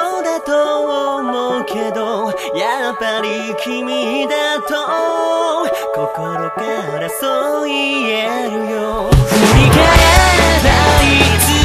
そうだと思うけどやっぱり君だと心からそう言えるよ。振り返らない